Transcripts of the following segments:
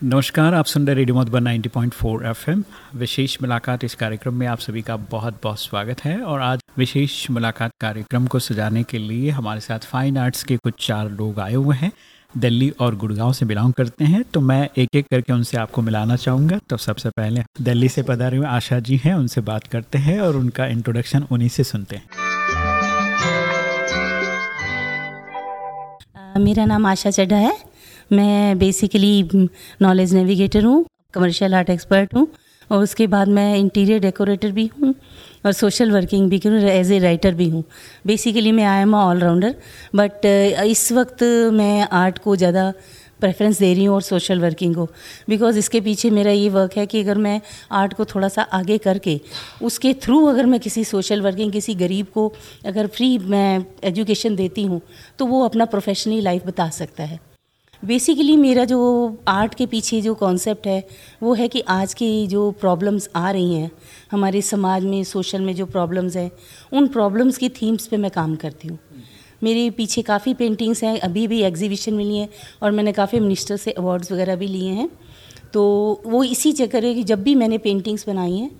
नमस्कार, आप सुन रहे रेडियो मधुबन 90.4 एफएम। विशेष मुलाकात इस कार्यक्रम में आप सभी का बहुत बहुत स्वागत है और आज विशेष मुलाकात कार्यक्रम को सजाने के लिए हमारे साथ फाइन आर्ट्स के कुछ चार लोग आए हुए हैं। दिल्ली और गुड़गांव से बिलोंग करते हैं तो मैं एक एक करके उनसे आपको मिलाना चाहूँगा। तो सबसे पहले दिल्ली से पधारे हुए आशा जी हैं, उनसे बात करते हैं और उनका इंट्रोडक्शन उन्हीं से सुनते हैं। मेरा नाम आशा चड्ढा है। मैं बेसिकली नॉलेज नेविगेटर हूँ कमर्शियल आर्ट एक्सपर्ट हूँ, और उसके बाद मैं इंटीरियर डेकोरेटर भी हूँ, और सोशल वर्किंग भी करूँ एज ए राइटर भी हूँ। बेसिकली मैं आई एम ऑलराउंडर बट इस वक्त मैं आर्ट को ज़्यादा प्रेफरेंस दे रही हूँ और सोशल वर्किंग को बिकॉज़ इसके पीछे मेरा ये वर्क है कि अगर मैं आर्ट को थोड़ा सा आगे करके, उसके थ्रू अगर मैं किसी सोशल वर्किंग किसी गरीब को अगर फ्री मैं एजुकेशन देती हूँ तो वो अपना प्रोफेशनली लाइफ बता सकता है। बेसिकली मेरा जो आर्ट के पीछे जो कॉन्सेप्ट है, वो है कि आज की जो प्रॉब्लम्स आ रही हैं, हमारे समाज में सोशल में जो प्रॉब्लम्स हैं, उन प्रॉब्लम्स की थीम्स पे मैं काम करती हूँ। मेरे पीछे काफ़ी पेंटिंग्स हैं, अभी भी एग्जीबिशन मिली है और मैंने काफ़ी मिनिस्टर से अवार्ड्स वगैरह भी लिए हैं। तो वो इसी चक्कर है कि जब भी मैंने पेंटिंग्स बनाई हैं,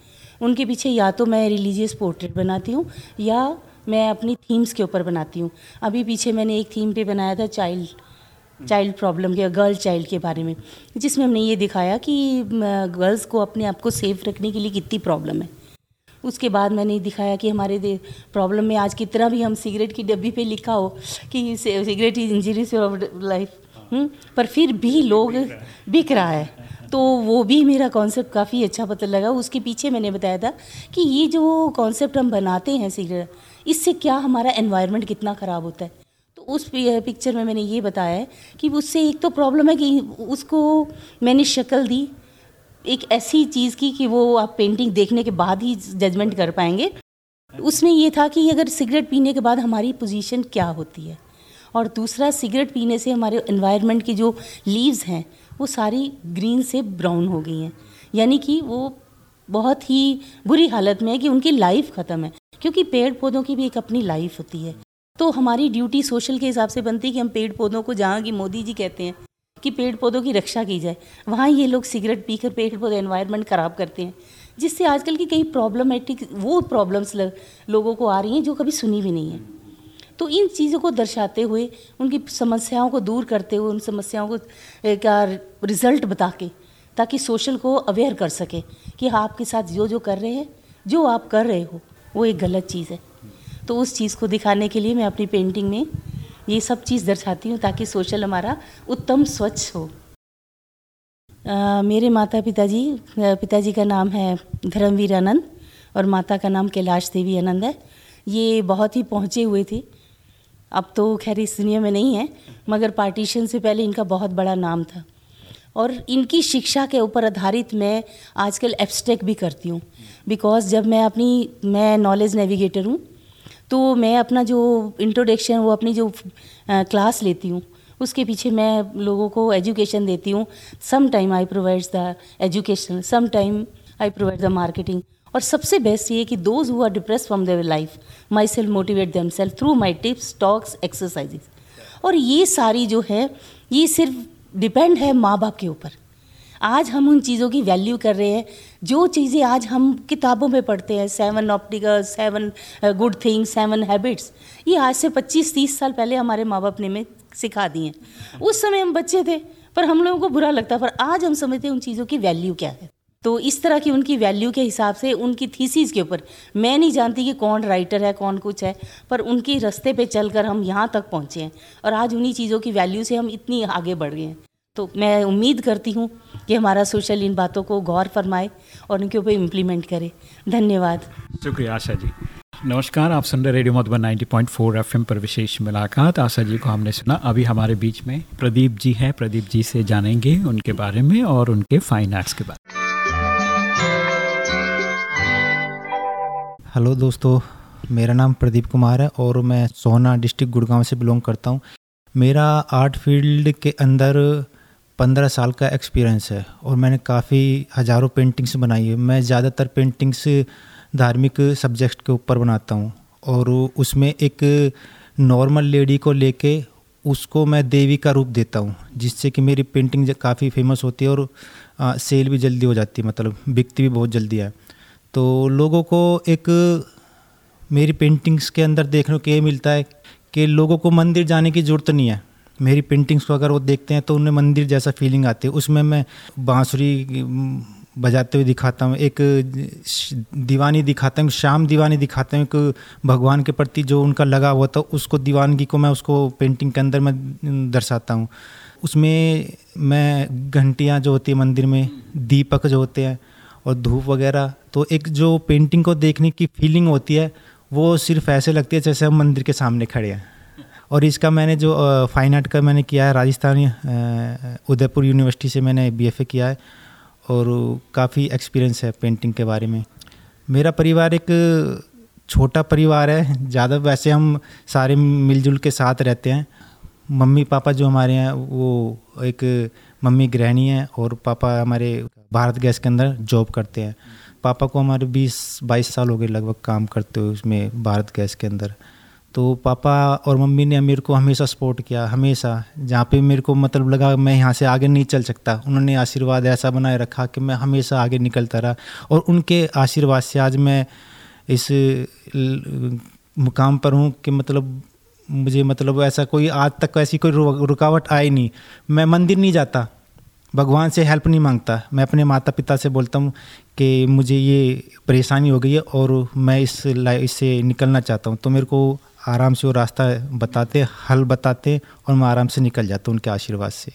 उनके पीछे या तो मैं रिलीजियस पोर्ट्रेट बनाती हूँ या मैं अपनी थीम्स के ऊपर बनाती हूँ। अभी पीछे मैंने एक थीम पे बनाया था चाइल्ड चाइल्ड प्रॉब्लम के गर्ल चाइल्ड के बारे में, जिसमें हमने ये दिखाया कि गर्ल्स को अपने आप को सेफ़ रखने के लिए कितनी प्रॉब्लम है। उसके बाद मैंने दिखाया कि हमारे प्रॉब्लम में आज कितना भी हम सिगरेट की डब्बी पे लिखा हो कि cigarette is injuries of life पर फिर भी लोग बिक रहा है। तो वो भी मेरा कॉन्सेप्ट काफ़ी अच्छा पता लगा। उसके पीछे मैंने बताया था कि ये जो कॉन्सेप्ट हम बनाते हैं सिगरेट इससे क्या हमारा एनवायरनमेंट कितना ख़राब होता है। उस पिक्चर में मैंने ये बताया है कि उससे एक तो प्रॉब्लम है कि उसको मैंने शक्ल दी, एक ऐसी चीज़ की कि वो आप पेंटिंग देखने के बाद ही जजमेंट कर पाएँगे। उसमें ये था कि अगर सिगरेट पीने के बाद हमारी पोजीशन क्या होती है? और दूसरा सिगरेट पीने से हमारे इन्वायरमेंट की जो लीव्स हैं, वो सारी ग्रीन से ब्राउन हो गई हैं। यानी कि वो बहुत ही बुरी हालत में है कि उनकी लाइफ ख़त्म है। क्योंकि पेड़ पौधों की भी एक अपनी लाइफ होती है। तो हमारी ड्यूटी सोशल के हिसाब से बनती है कि हम पेड़ पौधों को, जहाँ की मोदी जी कहते हैं कि पेड़ पौधों की रक्षा की जाए, वहाँ ये लोग सिगरेट पीकर पेड़ पौधे एनवायरनमेंट ख़राब करते हैं। जिससे आजकल की कई प्रॉब्लमेटिक वो प्रॉब्लम्स लोगों को आ रही हैं जो कभी सुनी भी नहीं है। तो इन चीज़ों को दर्शाते हुए, उनकी समस्याओं को दूर करते हुए, उन समस्याओं को का रिज़ल्ट बता के ताकि सोशल को अवेयर कर सके कि आपके साथ जो जो कर रहे हैं, जो आप कर रहे हो, वो एक गलत चीज़ है। तो उस चीज़ को दिखाने के लिए मैं अपनी पेंटिंग में ये सब चीज़ दर्शाती हूँ ताकि सोशल हमारा उत्तम स्वच्छ हो। आ, मेरे माता पिताजी पिताजी का नाम है धर्मवीर आनंद और माता का नाम कैलाश देवी आनंद है। ये बहुत ही पहुँचे हुए थे। अब तो खैर इस दुनिया में नहीं है मगर पार्टीशन से पहले इनका बहुत बड़ा नाम था। और इनकी शिक्षा के ऊपर आधारित मैं आजकल एब्स्ट्रैक्ट भी करती हूँ। बिकॉज़ जब मैं अपनी मैं नॉलेज नेविगेटर हूँ तो मैं अपना जो इंट्रोडक्शन वो अपनी जो क्लास लेती हूँ, उसके पीछे मैं लोगों को एजुकेशन देती हूँ। Some time I provides the education some time I provide the marketing और सबसे बेस्ट ये कि those who are depress from their life my self motivate them self through my tips talks exercises और ये सारी जो है, ये सिर्फ़ डिपेंड है माँ बाप के ऊपर। आज हम उन चीज़ों की वैल्यू कर रहे हैं, जो चीज़ें आज हम किताबों में पढ़ते हैं seven optical seven good things seven habits ये आज से 25-30 साल पहले हमारे माँ बाप ने में सिखा दी हैं। उस समय हम बच्चे थे, पर हम लोगों को बुरा लगता, पर आज हम समझते हैं उन चीज़ों की वैल्यू क्या है। तो इस तरह की उनकी वैल्यू के हिसाब से, उनकी थीसीस के ऊपर, मैं नहीं जानती कि कौन राइटर है, कौन कुछ है, पर उनके रास्ते पे चलकर हम यहाँ तक पहुँचे हैं, और आज उन्हीं चीज़ों की वैल्यू से हम इतनी आगे बढ़ गए हैं। तो मैं उम्मीद करती हूँ कि हमारा सोशल इन बातों को गौर फरमाए और उनके ऊपर इम्प्लीमेंट करे। धन्यवाद। शुक्रिया आशा जी। नमस्कार आप सुन रहे रेडियो मधुबन 90.4 एफएम पर विशेष मुलाकात। आशा जी को हमने सुना अभी हमारे बीच में प्रदीप जी हैं। प्रदीप जी से जानेंगे उनके बारे में और उनके फाइन आर्ट्स के बारे में। हेलो दोस्तों मेरा नाम प्रदीप कुमार है और मैं सोना डिस्ट्रिक्ट गुड़गांव से बिलोंग करता हूँ। मेरा आर्ट फ़ील्ड के अंदर पंद्रह साल का एक्सपीरियंस है और मैंने काफ़ी हज़ारों पेंटिंग्स बनाई है। मैं ज़्यादातर पेंटिंग्स धार्मिक सब्जेक्ट के ऊपर बनाता हूँ और उसमें एक नॉर्मल लेडी को लेके उसको मैं देवी का रूप देता हूँ जिससे कि मेरी पेंटिंग काफ़ी फ़ेमस होती है और आ, सेल भी जल्दी हो जाती है मतलब बिकती भी बहुत जल्दी है। तो लोगों को एक मेरी पेंटिंग्स के अंदर देखने को ये मिलता है कि लोगों को मंदिर जाने की ज़रूरत नहीं है। मेरी पेंटिंग्स को अगर वो देखते हैं तो उन्हें मंदिर जैसा फीलिंग आती है। उसमें मैं बांसुरी बजाते हुए दिखाता हूँ। एक दीवानी दिखाता हूँ शाम दीवानी दिखाता हूँ, एक भगवान के प्रति जो उनका लगा हुआ था, उसको, दीवानगी को मैं उसको पेंटिंग के अंदर मैं दर्शाता हूँ। उसमें मैं घंटियाँ जो होती है मंदिर में, दीपक जो होते हैं और धूप वगैरह तो एक जो पेंटिंग को देखने की फीलिंग होती है, वो सिर्फ़ ऐसे लगती है जैसे हम मंदिर के सामने खड़े हैं। और इसका मैंने जो फाइन आर्ट का मैंने किया है, राजस्थानी उदयपुर यूनिवर्सिटी से मैंने बीएफए किया है और काफ़ी एक्सपीरियंस है पेंटिंग के बारे में। मेरा परिवार एक छोटा परिवार है, ज़्यादा वैसे हम सारे मिलजुल के साथ रहते हैं। मम्मी पापा जो हमारे हैं, वो एक मम्मी गृहिणी हैं और पापा हमारे भारत गैस के अंदर जॉब करते हैं। पापा को हमारे 20 22 साल हो गए लगभग काम करते हुए उसमें भारत गैस के अंदर। तो पापा और मम्मी ने मेरे को हमेशा सपोर्ट किया, हमेशा। जहाँ पे मेरे को मतलब लगा मैं यहाँ से आगे नहीं चल सकता। उन्होंने आशीर्वाद ऐसा बनाए रखा कि मैं हमेशा आगे निकलता रहा। और उनके आशीर्वाद से आज मैं इस मुकाम पर हूँ कि मतलब मुझे मतलब ऐसा कोई आज तक ऐसी कोई रुकावट आई नहीं। मैं मंदिर नहीं जाता। भगवान से हेल्प नहीं माँगता। मैं अपने माता पिता से बोलता हूँ कि मुझे ये परेशानी हो गई है और मैं इस इससे निकलना चाहता हूँ। तो मेरे को आराम से वो रास्ता बताते, हल बताते और मैं आराम से निकल जाता हूँ उनके आशीर्वाद से।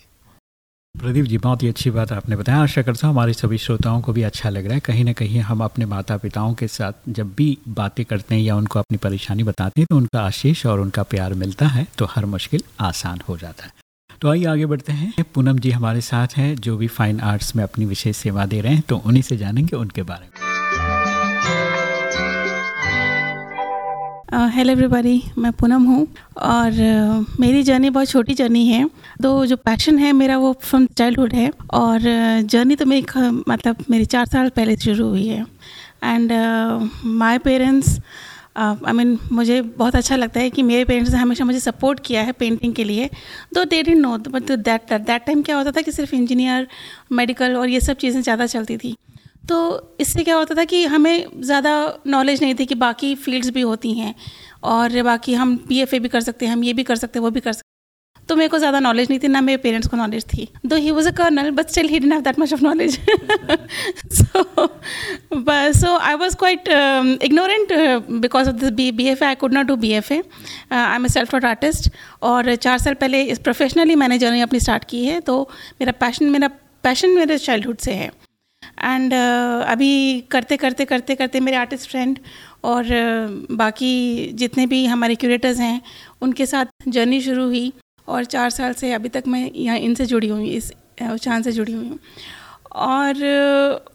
प्रदीप जी, बहुत ही अच्छी बात आपने बताया। आशा करता हूँ हमारे सभी श्रोताओं को भी अच्छा लग रहा है। कहीं ना कहीं हम अपने माता पिताओं के साथ जब भी बातें करते हैं या उनको अपनी परेशानी बताते हैं तो उनका आशीष और उनका प्यार मिलता है तो हर मुश्किल आसान हो जाता है। तो आइए आगे बढ़ते हैं। पूनम जी हमारे साथ हैं, जो भी फाइन आर्ट्स में अपनी विशेष सेवा दे रहे हैं तो उन्हीं से जानेंगे उनके बारे में। हेलो एवरीबॉडी मैं पूनम हूँ और uh, मेरी जर्नी बहुत छोटी जर्नी है। तो जो पैशन है मेरा वो फ्रॉम चाइल्डहुड है और जर्नी तो मेरी मतलब मेरी चार साल पहले शुरू हुई है। And my parents I mean मुझे बहुत अच्छा लगता है कि मेरे पेरेंट्स ने हमेशा मुझे सपोर्ट किया है पेंटिंग के लिए। Though they didn't know but that that time क्या होता था कि सिर्फ़ इंजीनियर मेडिकल और ये सब चीज़ें ज़्यादा चलती थी। तो इससे क्या होता था कि हमें ज़्यादा नॉलेज नहीं थी कि बाकी फील्ड्स भी होती हैं और बाकी हम पी भी कर सकते हैं, हम ये भी कर सकते हैं, वो भी कर सकते तो मेरे को ज़्यादा नॉलेज नहीं थी, ना मेरे पेरेंट्स को नॉलेज थी। Though he was a colonel but still he have that much of knowledge so so I was quite ignorant because of this B B F A I could not do B F A I am a self artist और चार साल पहले इस professionally मैंने journey अपनी start की है तो मेरा पैशन मेरा पैशन मेरे चाइल्डहुड से है। एंड uh, अभी करते करते करते करते मेरे आर्टिस्ट फ्रेंड और uh, बाकी जितने भी हमारे क्यूरेटर्स हैं उनके साथ जर्नी शुरू हुई और चार साल से अभी तक मैं यहाँ इनसे जुड़ी हुई इस चाँद से जुड़ी हुई हूँ। और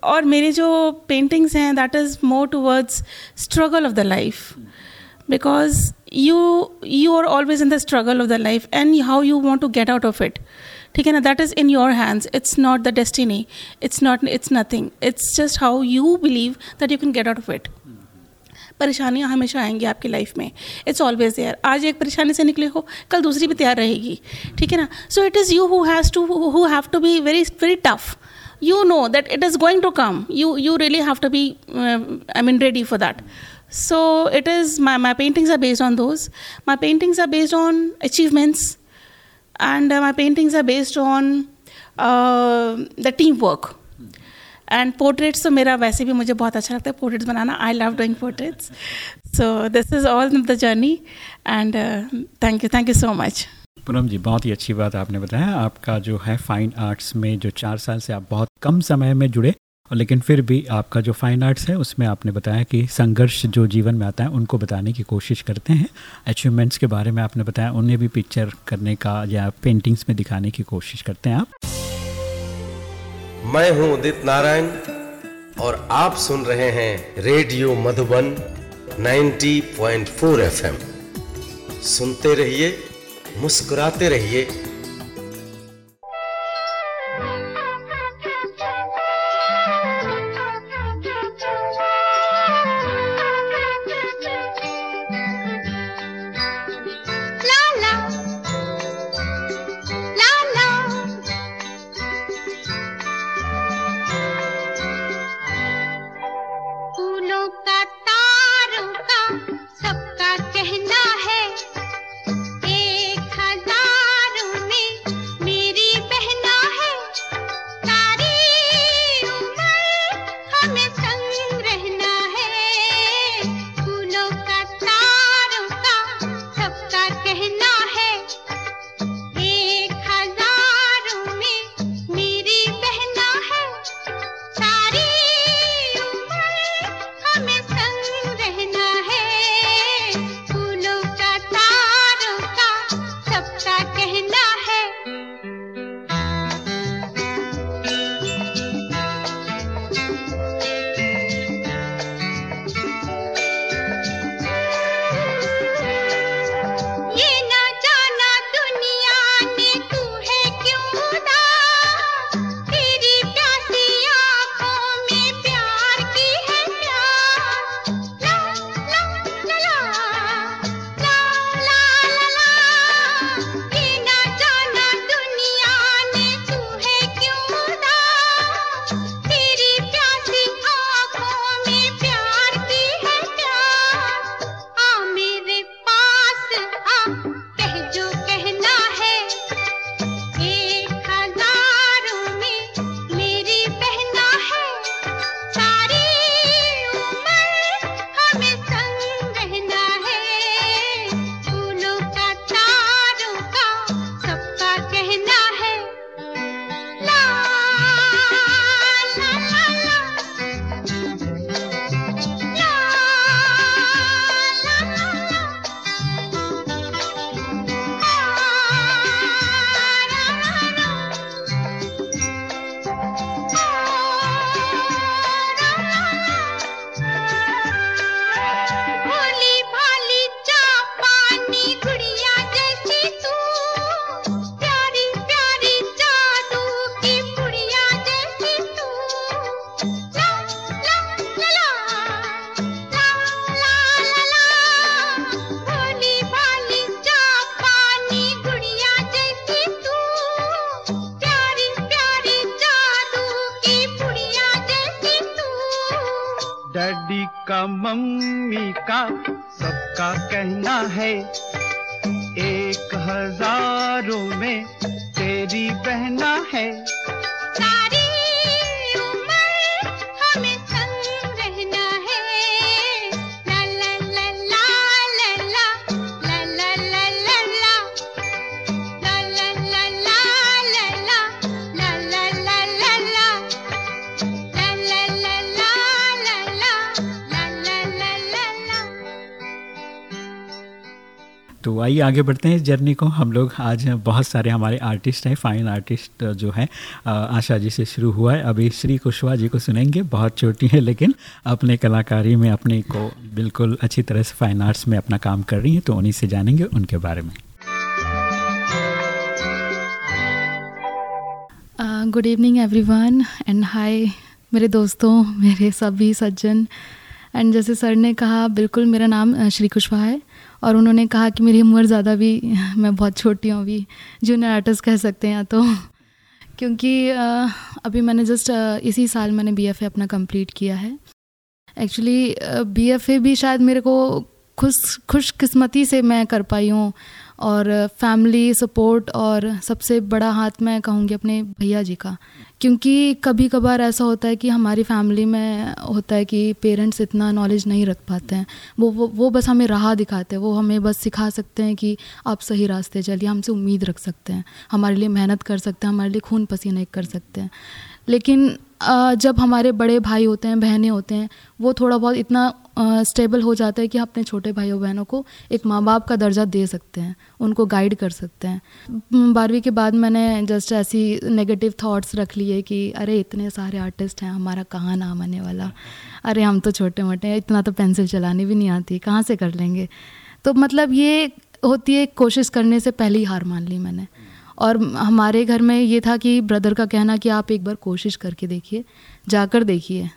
और मेरे जो पेंटिंग्स हैं that is more towards struggle of the life because you you are always in the struggle of the life and how you want to get out of it ठीक है ना? That is in your hands it's not the destiny it's not it's nothing it's just how you believe that you can get out of it परेशानियाँ हमेशा आएँगी आपकी life में. It's always there आज एक परेशानी से निकले हो कल दूसरी भी तैयार रहेगी. ठीक है ना? So it is you has to who have to be very very tough you know that it is going to come. You you really have to be uh, i mean ready for that. So it is my, my paintings are based on those. My paintings are on achievements. And uh, my paintings are based on uh, the teamwork. And portraits तो मेरा वैसे भी मुझे बहुत अच्छा लगता है portraits banana. I love doing portraits so this is all the journey and thank you thank you so much Poonam ji बहुत ही अच्छी बात आपने बताया. आपका जो है फाइन आर्ट्स में जो चार साल से आप बहुत कम समय में जुड़े लेकिन फिर भी आपका जो फाइन आर्ट्स है, उसमें आपने बताया कि संघर्ष जो जीवन में आता है, उनको बताने की कोशिश करते हैं। अचीवमेंट्स के बारे में आपने बताया, उन्हें भी पिक्चर करने का या पेंटिंग्स में दिखाने की कोशिश करते हैं आप। मैं हूँ उदित नारायण और आप सुन रहे हैं रेडियो मधुबन 90.4 एफएम। सुनते रहिए, मुस्कुराते रहिए है। एक हज़ारों में तेरी बहना है। आइए, आगे बढ़ते हैं इस जर्नी को। हम लोग आज बहुत सारे हमारे आर्टिस्ट हैं, फाइन आर्टिस्ट जो हैं आशा जी से शुरू हुआ है। अभी श्री कुशवाहा जी को सुनेंगे, बहुत छोटी है, लेकिन अपने कलाकारी में, अपने को बिल्कुल अच्छी तरह से फाइन आर्ट्स में अपना काम कर रही हैं तो उन्हीं से जानेंगे उनके बारे में। Good evening everyone and hi मेरे दोस्तों, मेरे सभी सज्जन। एंड जैसे सर ने कहा, बिल्कुल मेरा नाम श्री कुशवाहा है। और उन्होंने कहा कि मेरी उम्र ज़्यादा भी, मैं बहुत छोटी हूँ अभी जूनियर आर्टिस्ट कह सकते हैं तो। क्योंकि अभी मैंने जस्ट इसी साल मैंने बी अपना कंप्लीट किया है। एक्चुअली बी भी शायद मेरे को खुश, खुशकस्मती से मैं कर पाई हूँ। और फैमिली सपोर्ट और सबसे बड़ा हाथ मैं कहूँगी अपने भैया जी का। क्योंकि कभी कभार ऐसा होता है कि हमारी फैमिली में होता है कि पेरेंट्स इतना नॉलेज नहीं रख पाते हैं। वो वो वो बस हमें राह दिखाते हैं। वो हमें बस सिखा सकते हैं कि आप सही रास्ते चलिए, हमसे उम्मीद रख सकते हैं। हमारे लिए मेहनत कर सकते हैं, हमारे लिए खून पसीना कर सकते हैं। लेकिन जब हमारे बड़े भाई होते हैं, बहनें होते हैं, वो थोड़ा बहुत इतना स्टेबल हो जाता है कि अपने छोटे भाइयों, बहनों को एक माँ बाप का दर्जा दे सकते हैं, उनको गाइड कर सकते हैं। बारहवीं के बाद मैंने जस्ट ऐसी नेगेटिव थॉट्स रख लिए कि, अरे, इतने सारे आर्टिस्ट हैं, हमारा कहाँ नाम आने वाला? अरे, हम तो छोटे मोटे हैं, इतना तो पेंसिल चलानी भी नहीं आती, कहाँ से कर लेंगे? तो मतलब ये होती है, कोशिश करने से पहले ही हार मान ली मैंने। और हमारे घर में ये था कि ब्रदर का कहना कि आप एक बार कोशिश करके देखिए जाकर देखिए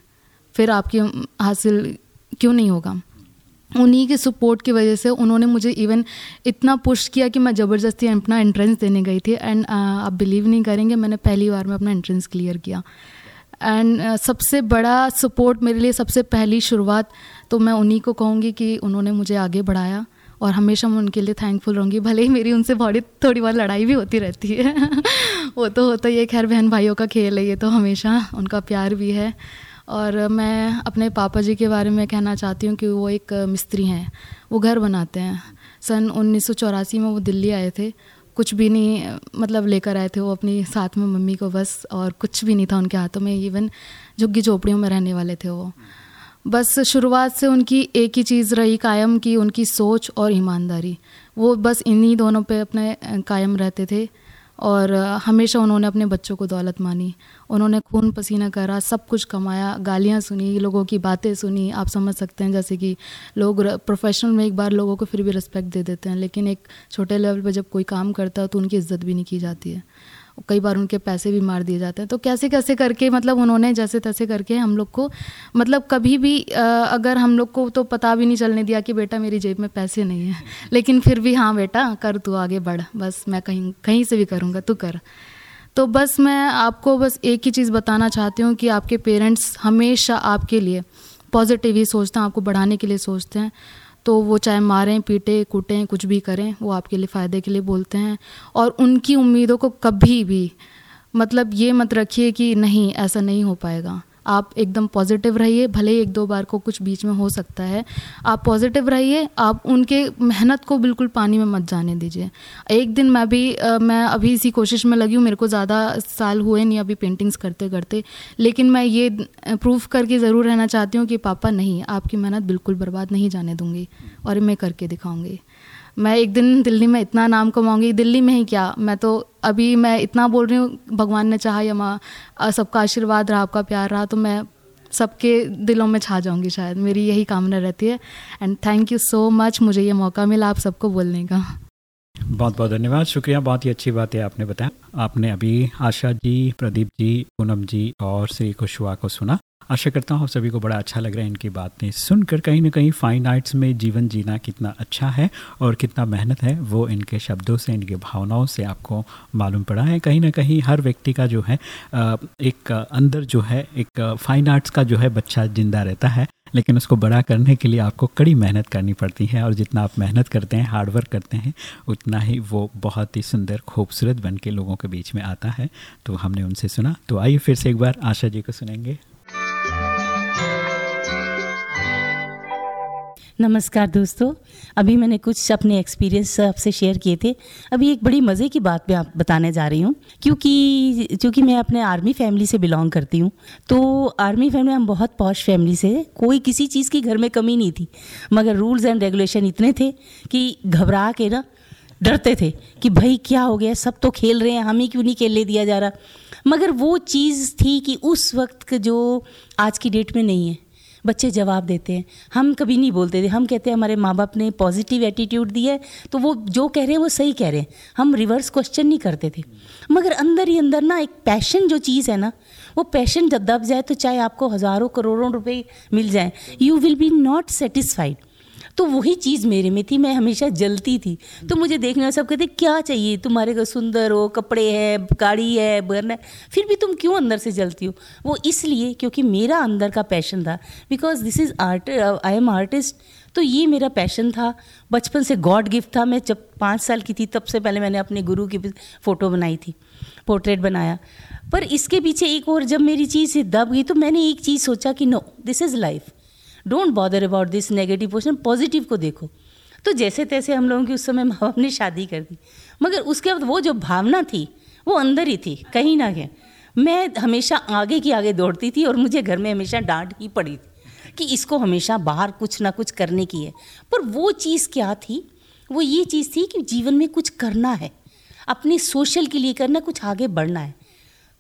फिर आपकी हासिल क्यों नहीं होगा। उन्हीं के सपोर्ट की वजह से उन्होंने मुझे इवन इतना पुश किया कि मैं ज़बरदस्ती अपना एंट्रेंस देने गई थी। एंड आप बिलीव नहीं करेंगे मैंने पहली बार में अपना एंट्रेंस क्लियर किया। एंड uh, सबसे बड़ा सपोर्ट मेरे लिए सबसे पहली शुरुआत तो मैं उन्हीं को कहूँगी कि उन्होंने मुझे आगे बढ़ाया। और हमेशा मैं उनके लिए थैंकफुल रहूँगी। भले ही मेरी उनसे बड़ी, थोड़ी बहुत लड़ाई भी होती रहती है। वो तो होता ही है, खैर, बहन भाइयों का खेल है ये तो हमेशा, उनका प्यार भी है। और मैं अपने पापा जी के बारे में कहना चाहती हूँ कि वो एक मिस्त्री हैं, वो घर बनाते हैं। सन उन्नीस सौ चौरासी में वो दिल्ली आए थे। कुछ भी नहीं मतलब लेकर आए थे वो अपनी साथ में मम्मी को बस, और कुछ भी नहीं था उनके हाथों में इवन झुग्गी झोपड़ियों में रहने वाले थे वो। बस शुरुआत से उनकी एक ही चीज़ रही, कायम की उनकी सोच और ईमानदारी। वो बस इन्हीं दोनों पे अपने कायम रहते थे और हमेशा उन्होंने अपने बच्चों को दौलत मानी। उन्होंने खून पसीना करा, सब कुछ कमाया, गालियाँ सुनी, लोगों की बातें सुनी। आप समझ सकते हैं जैसे कि लोग प्रोफेशनल में एक बार लोगों को फिर भी रिस्पेक्ट दे देते हैं, लेकिन एक छोटे लेवल पर जब कोई काम करता है तो उनकी इज़्ज़त भी नहीं की जाती है। कई बार उनके पैसे भी मार दिए जाते हैं। तो कैसे कैसे करके मतलब उन्होंने जैसे तैसे करके हम लोग को मतलब कभी भी अगर हम लोग को तो पता भी नहीं चलने दिया कि बेटा मेरी जेब में पैसे नहीं है। लेकिन फिर भी हाँ बेटा, कर तू आगे बढ़, बस मैं कहीं कहीं से भी करूँगा, तू कर। तो बस मैं आपको बस एक ही चीज़ बताना चाहती हूँ कि आपके पेरेंट्स हमेशा आपके लिए पॉजिटिव ही सोचते हैं, आपको बढ़ाने के लिए सोचते हैं। तो वो चाहे मारें, पीटें, कूटें, कुछ भी करें, वो आपके लिए फ़ायदे के लिए बोलते हैं। और उनकी उम्मीदों को कभी भी मतलब ये मत रखिए कि नहीं, ऐसा नहीं हो पाएगा। आप एकदम पॉजिटिव रहिए भले ही एक दो बार को कुछ बीच में हो सकता है। आप पॉजिटिव रहिए आप उनके मेहनत को बिल्कुल पानी में मत जाने दीजिए। एक दिन मैं भी आ, मैं अभी इसी कोशिश में लगी हूँ मेरे को ज़्यादा साल हुए नहीं अभी पेंटिंग्स करते करते लेकिन मैं ये प्रूफ करके ज़रूर रहना चाहती हूँ कि पापा नहीं आपकी मेहनत बिल्कुल बर्बाद नहीं जाने दूँगी और मैं करके दिखाऊँगी। मैं एक दिन दिल्ली में इतना नाम कमाऊँगी, दिल्ली में ही क्या? मैं तो अभी मैं इतना बोल रही हूँ, भगवान ने चाहा या माँ सबका आशीर्वाद रहा, आपका प्यार रहा तो मैं सबके दिलों में छा जाऊँगी शायद। मेरी यही कामना रहती है। And thank you so much मुझे ये मौका मिला आप सबको बोलने का। बहुत बहुत धन्यवाद। शुक्रिया, बहुत ही अच्छी बात है आपने बताया आपने अभी आशा जी, प्रदीप जी, पूनम जी और श्री कुशवाहा को सुना। आशा करता हूँ आप सभी को बड़ा अच्छा लग रहा है इनकी बातें सुनकर। कहीं ना कहीं फाइन आर्ट्स में जीवन जीना कितना अच्छा है और कितना मेहनत है, वो इनके शब्दों से, इनके भावनाओं से आपको मालूम पड़ा है। कहीं ना कहीं हर व्यक्ति का जो है एक अंदर जो है, एक फाइन आर्ट्स का जो है बच्चा ज़िंदा रहता है। लेकिन उसको बड़ा करने के लिए आपको कड़ी मेहनत करनी पड़ती है और जितना आप मेहनत करते हैं हार्डवर्क करते हैं, उतना ही वो बहुत ही सुंदर, खूबसूरत बन के लोगों के बीच में आता है। तो हमने उनसे सुना। तो आइए फिर से एक बार आशा जी को सुनेंगे। नमस्कार दोस्तों। अभी मैंने कुछ अपने एक्सपीरियंस आपसे शेयर किए थे। अभी एक बड़ी मज़े की बात मैं आप बताने जा रही हूँ। क्योंकि क्योंकि मैं अपने आर्मी फैमिली से बिलोंग करती हूँ तो आर्मी फैमिली हम बहुत पॉश फैमिली से कोई किसी चीज़ की घर में कमी नहीं थी। मगर रूल्स एंड रेगुलेशन इतने थे कि घबरा के ना डरते थे कि भाई क्या हो गया, सब तो खेल रहे हैं, हम ही क्यों नहीं खेलने दिया जा रहा? मगर वो चीज़ थी कि उस वक्त जो आज की डेट में नहीं है। बच्चे जवाब देते हैं। हम कभी नहीं बोलते थे। हम कहते हैं, हमारे माँ बाप ने पॉजिटिव एटीट्यूड दिया है। तो वो जो कह रहे हैं, वो सही कह रहे हैं। हम रिवर्स क्वेश्चन नहीं करते थे। मगर अंदर ही अंदर ना एक पैशन जो चीज़ है ना, वो पैशन जब दब जाए तो चाहे आपको हज़ारों करोड़ों रुपये मिल जाए। You will be not satisfied तो वही चीज़ मेरे में थी, मैं हमेशा जलती थी। तो मुझे देखने वाले सब कहते क्या चाहिए? तुम्हारे को सुंदर हो, कपड़े है, गाड़ी है, बर्न है। फिर भी तुम क्यों अंदर से जलती हो? वो इसलिए क्योंकि मेरा अंदर का पैशन था। Because this is art I am artist तो ये मेरा पैशन था। बचपन से गॉड गिफ्ट था। मैं जब पाँच साल की थी, तब से पहले मैंने अपने गुरु की फ़ोटो बनाई थी, पोर्ट्रेट बनाया। पर इसके पीछे एक और जब मेरी चीज़ दब गई तो मैंने एक चीज़ सोचा कि no this is life don't bother about this negative portion positive को देखो। तो जैसे तैसे हम लोगों की उस समय माँ बाप ने शादी कर दी। मगर उसके बाद वो जो भावना थी, वो अंदर ही थी, कहीं ना कहीं। मैं हमेशा आगे की आगे दौड़ती थी और मुझे घर में हमेशा डांट ही पड़ी थी कि इसको हमेशा बाहर कुछ ना कुछ करने की है। पर वो चीज़ क्या थी? वो ये चीज़ थी कि जीवन में कुछ करना है। अपने सोशल के लिए करना, कुछ आगे बढ़ना है।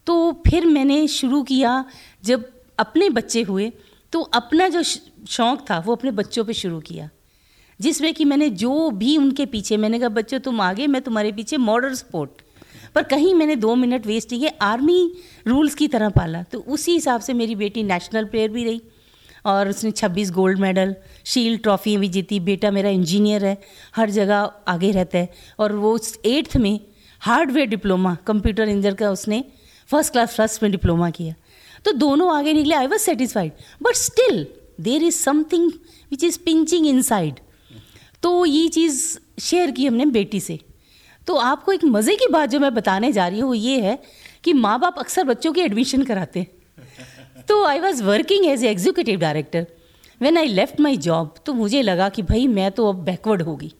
तो फिर मैंने शुरू किया, जब अपने बच्चे हुए तो अपना जो शौक़ था, वो अपने बच्चों पे शुरू किया। जिसमें कि मैंने जो भी उनके पीछे, मैंने कहा, बच्चों, तुम आगे, मैं तुम्हारे पीछे मॉडल स्पोर्ट पर कहीं मैंने दो मिनट वेस्ट किए आर्मी रूल्स की तरह पाला। तो उसी हिसाब से मेरी बेटी नेशनल प्लेयर भी रही और उसने 26 गोल्ड मेडल शील्ड ट्रॉफी भी जीती। बेटा मेरा इंजीनियर है, हर जगह आगे रहता है। और वो एट्थ में हार्डवेयर डिप्लोमा कंप्यूटर इंजीनियर का उसने फ़र्स्ट क्लास फ़र्स्ट में डिप्लोमा किया। तो दोनों आगे निकले I was satisfied but still there is something which is pinching inside तो ये चीज़ शेयर की हमने बेटी से। तो आपको एक मज़े की बात जो मैं बताने जा रही हूँ वो ये है कि माँ बाप अक्सर बच्चों की एडमिशन कराते हैं। तो I was working as executive director when I left my job तो मुझे लगा कि भाई, मैं तो अब बैकवर्ड होगी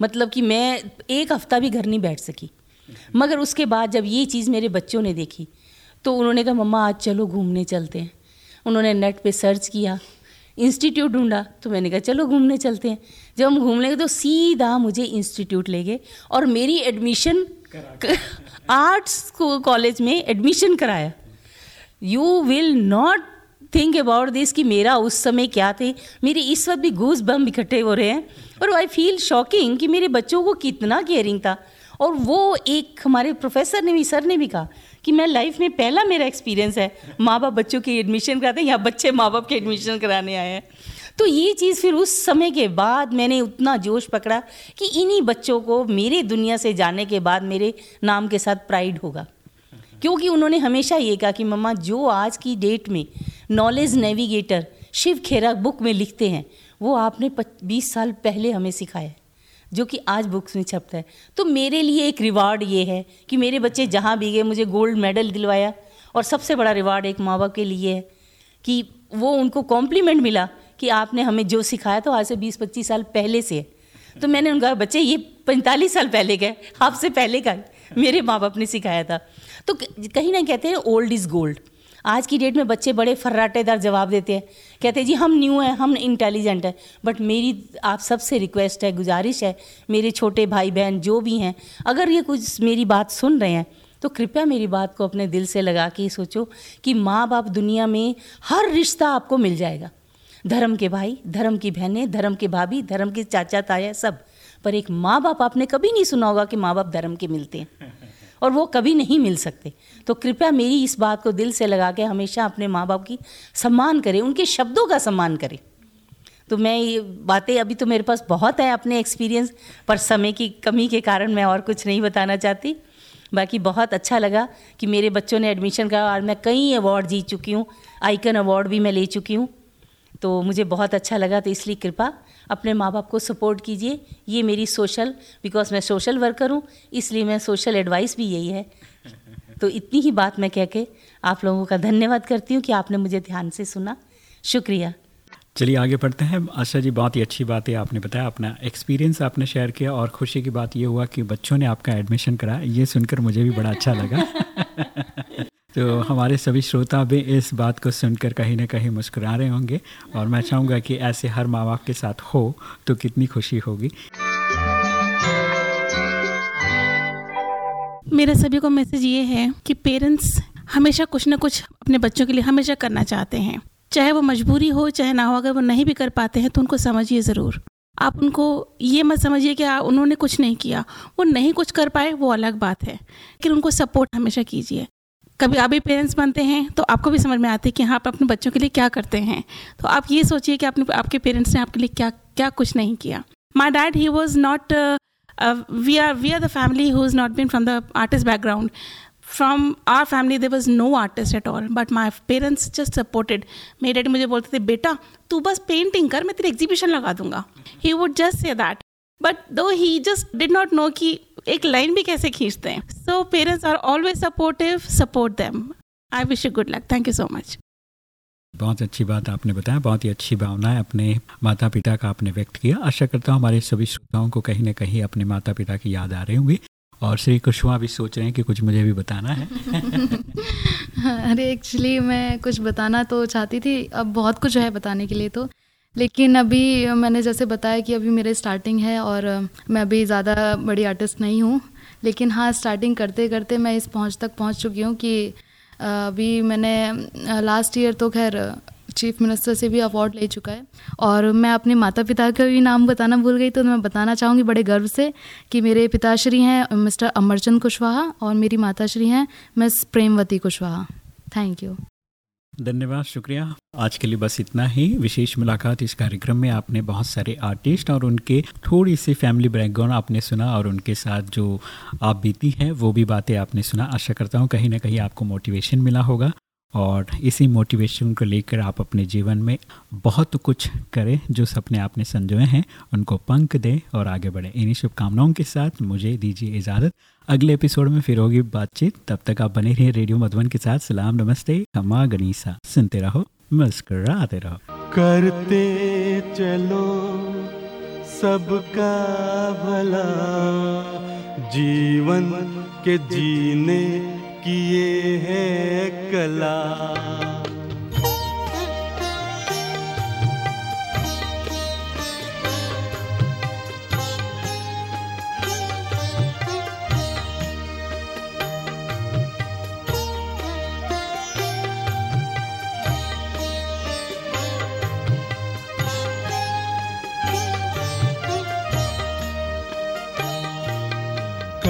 मतलब कि मैं एक हफ़्ता भी घर नहीं बैठ सकी। मगर उसके बाद जब ये चीज़ मेरे बच्चों ने देखी तो उन्होंने कहा मम्मा आज चलो घूमने चलते हैं। उन्होंने नेट पे सर्च किया इंस्टीट्यूट ढूंढा तो मैंने कहा चलो घूमने चलते हैं। जब हम घूमने गए तो सीधा मुझे इंस्टीट्यूट ले गए और मेरी एडमिशन आर्ट्स कॉलेज में एडमिशन कराया। You will not think about this कि मेरा उस समय क्या थे। मेरे इस वक्त भी घूस बम इकट्ठे हो रहे हैं। और आई फील शॉकिंग कि मेरे बच्चों को कितना केयरिंग था। और वो एक हमारे प्रोफेसर ने भी सर ने भी कहा कि मैं लाइफ में पहला मेरा एक्सपीरियंस है माँ बाप बच्चों की एडमिशन कराते हैं या बच्चे माँ बाप के एडमिशन कराने आए हैं। तो ये चीज़ फिर उस समय के बाद मैंने उतना जोश पकड़ा कि इन्हीं बच्चों को मेरे दुनिया से जाने के बाद मेरे नाम के साथ प्राइड होगा। क्योंकि उन्होंने हमेशा ये कहा कि मम्मा, जो आज की डेट में knowledge navigator Shiv Khera book में लिखते हैं, वो आपने बीस साल पहले हमें सिखाया। जो कि आज बुक्स में छपता है। तो मेरे लिए एक रिवार्ड ये है कि मेरे बच्चे जहाँ भी गए, मुझे गोल्ड मेडल दिलवाया और सबसे बड़ा रिवार्ड एक माँ बाप के लिए है कि वो उनको कॉम्प्लीमेंट मिला कि आपने हमें जो सिखाया था आज से बीस पच्चीस साल पहले से तो मैंने उनका बच्चे, ये पैंतालीस साल पहले का आपसे पहले का मेरे माँ बाप ने सिखाया था। तो कहीं ना कहते हैं ओल्ड इज़ गोल्ड आज की डेट में बच्चे बड़े फर्राटेदार जवाब देते हैं। कहते हैं, जी, हम न्यू हैं, हम इंटेलिजेंट हैं बट मेरी, आप सबसे रिक्वेस्ट है, गुजारिश है, मेरे छोटे भाई बहन जो भी हैं, अगर ये कुछ मेरी बात सुन रहे हैं तो कृपया मेरी बात को अपने दिल से लगा के सोचो कि माँ बाप दुनिया में हर रिश्ता आपको मिल जाएगा। धर्म के भाई, धर्म की बहनें, धर्म के भाभी, धर्म के चाचा ताया सब, पर एक माँ बाप आपने कभी नहीं सुना होगा कि माँ बाप धर्म के मिलते हैं। और वो कभी नहीं मिल सकते। तो कृपया मेरी इस बात को दिल से लगा के हमेशा अपने माँ बाप की सम्मान करें, उनके शब्दों का सम्मान करें। तो मैं ये बातें अभी तो मेरे पास बहुत है अपने एक्सपीरियंस पर समय की कमी के कारण मैं और कुछ नहीं बताना चाहती। बाकी बहुत अच्छा लगा कि मेरे बच्चों ने एडमिशन करा और मैं कई अवार्ड जीत चुकी हूँ। आइकन अवार्ड भी मैं ले चुकी हूँ। तो मुझे बहुत अच्छा लगा तो इसलिए कृपा अपने माँ बाप को सपोर्ट कीजिए। ये मेरी सोशल बिकॉज़ मैं सोशल वर्कर हूँ इसलिए मैं सोशल एडवाइस भी यही है। तो इतनी ही बात मैं कह के आप लोगों का धन्यवाद करती हूँ कि आपने मुझे ध्यान से सुना। शुक्रिया। चलिए आगे बढ़ते हैं। आशा जी बहुत ही अच्छी बात है आपने बताया अपना एक्सपीरियंस आपने शेयर किया और खुशी की बात ये हुआ कि बच्चों ने आपका एडमिशन कराया। ये सुनकर मुझे भी बड़ा अच्छा लगा। तो हमारे सभी श्रोता भी इस बात को सुनकर कहीं ना कहीं मुस्कुरा रहे होंगे और मैं चाहूँगा कि ऐसे हर माँ बाप के साथ हो तो कितनी खुशी होगी। मेरा सभी को मैसेज ये है कि पेरेंट्स हमेशा कुछ ना कुछ अपने बच्चों के लिए हमेशा करना चाहते हैं। चाहे वो मजबूरी हो, चाहे ना हो, अगर वो नहीं भी कर पाते हैं तो उनको समझिए ज़रूर। आप उनको ये मत समझिए कि उन्होंने कुछ नहीं किया। वो नहीं कुछ कर पाए, वो अलग बात है। लेकिन उनको सपोर्ट हमेशा कीजिए। कभी आप भी पेरेंट्स बनते हैं तो आपको भी समझ में आती है कि हाँ आप अपने बच्चों के लिए क्या करते हैं। तो आप ये सोचिए कि आपने, आपके पेरेंट्स ने आपके लिए क्या क्या कुछ नहीं किया। My dad he was not we are we are the family who is not been from the artist background from our family there was no artist at all but my parents just supported मेरे daddy मुझे बोलते थे, बेटा, तू बस painting कर, मैं तेरी एग्जीबिशन लगा दूँगा. He would just say that but though he just did not know कि एक लाइन भी कैसे खींचते हैं? So parents are always supportive support them I wish you good luck thank you so much बहुत अच्छी बात आपने बताया बहुत ही अच्छी भावनाएँ अपने माता पिता का आपने व्यक्त किया। आशा करता हूँ हमारे सभी श्रोताओं को कहीं ना कहीं अपने माता पिता की याद आ रही होंगी। और श्री कुशवा भी सोच रहे हैं कि कुछ मुझे भी बताना है। अरे एक्चुअली मैं कुछ बताना तो चाहती थी अब बहुत कुछ है बताने के लिए तो। लेकिन अभी मैंने जैसे बताया कि अभी मेरे स्टार्टिंग है और मैं अभी ज़्यादा बड़ी आर्टिस्ट नहीं हूँ। लेकिन हाँ स्टार्टिंग करते करते मैं इस पहुँच तक पहुँच चुकी हूँ कि अभी मैंने लास्ट ईयर तो खैर चीफ मिनिस्टर से भी अवार्ड ले चुका है। और मैं अपने माता पिता का भी नाम बताना भूल गई तो मैं बताना चाहूँगी बड़े गर्व से कि मेरे पिताश्री हैं मिस्टर अमरचंद कुशवाहा और मेरी माताश्री हैं, miss Premvati Kushwaha. Thank you धन्यवाद, शुक्रिया। आज के लिए बस इतना ही। विशेष मुलाकात इस कार्यक्रम में आपने बहुत सारे आर्टिस्ट और उनके थोड़ी सी फैमिली बैकग्राउंड आपने सुना और उनके साथ जो आप बीती हैं, वो भी बातें आपने सुना। आशा करता हूँ कहीं ना कहीं आपको मोटिवेशन मिला होगा। और इसी मोटिवेशन को लेकर आप अपने जीवन में बहुत कुछ करें जो सपने आपने संजोए हैं, उनको पंख दें और आगे बढ़ें। इन्हीं शुभकामनाओं के साथ मुझे दीजिए इजाज़त। अगले एपिसोड में फिर होगी बातचीत। तब तक आप बने रहिए रेडियो मधुबन के साथ। सलाम, नमस्ते। खमा गनीसा। सुनते रहो, मुस्कराते रहो। करते चलो। सबका भला। जीवन के जीने किए है कला।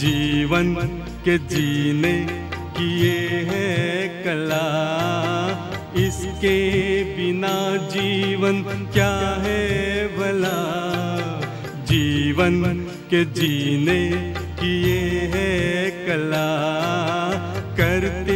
जीवन के जीने किए हैं कला। इसके बिना जीवन क्या है भला? जीवन के जीने किए है कला। करते